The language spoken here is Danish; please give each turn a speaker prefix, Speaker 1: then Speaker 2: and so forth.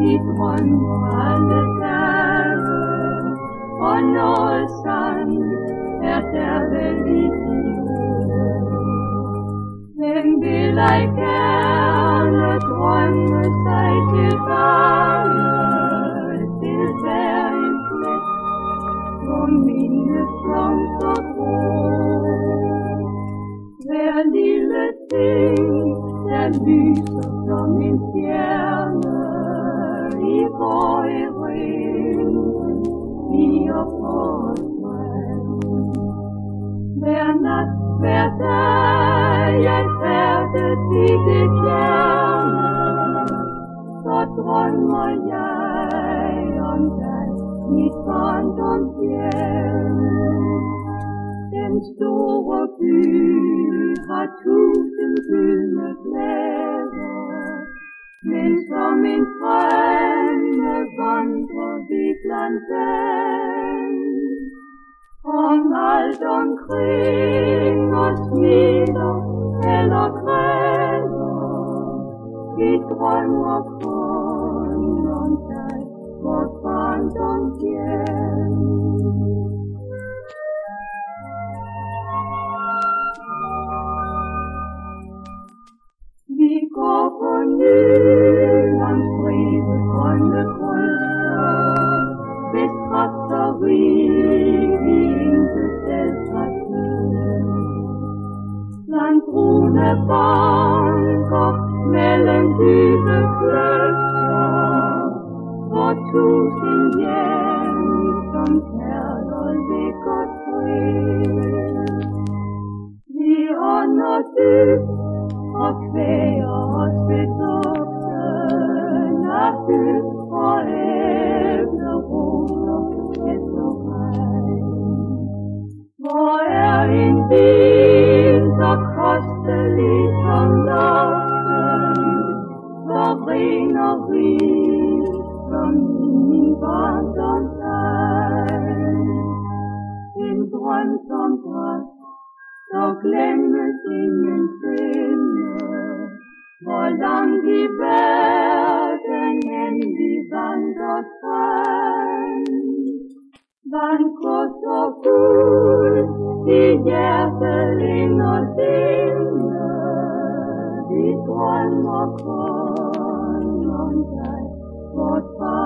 Speaker 1: vi one alle dage, og noget sandt er der vel Then be like ej gerne one sig tilbage til hver there is hvor mine blomster the Hver of ting, der lyser som en stjerne i høje fjerne, den store by har tusind gyldne glæder, Winter, mein Freunde, Wandte die Planten. Von Wald und Krieg und Nieder, heller Gräser, die Träume von Zeit, Gott, Wand und Geld. Vi går på ny grønne bryster, hvis krafteri intet selv har Blandt brune banker mellem dybe kløfter, og tusind hjem, som perler ligger. Vi ånder dybt som bræt så glemmes ingen finde, hvor langt i verden end vi vandrer frem. Vandrer så guld i hjertet inderstinde, vi drømmer kun om dig, vort barndoms